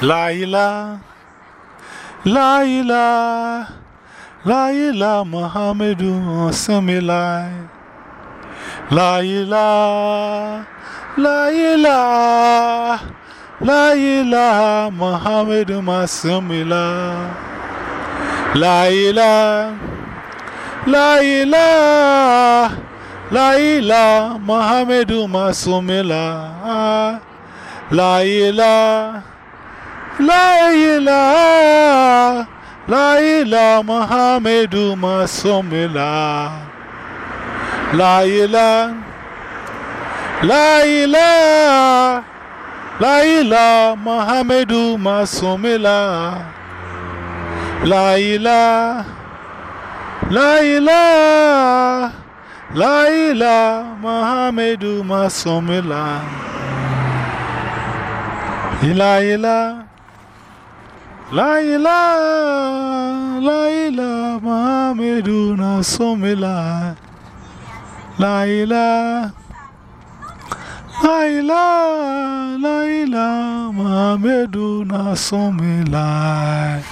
Laila, Laila, Laila Muhammadu Samilai. Laila, Laila, Laila Muhammadu Masamila. Laila, Laila, Laila Muhammadu Masumila. Laila, Laila, Laila Muhammadu Masumila. Laila, Laila, Laila Muhammadu Masumila. Laila, Laila, Laila Muhammadu Masumila. Laila, Laila, Laila Muhammadu Nasumila. Laila, Laila, Laila Muhammadu Nasumila.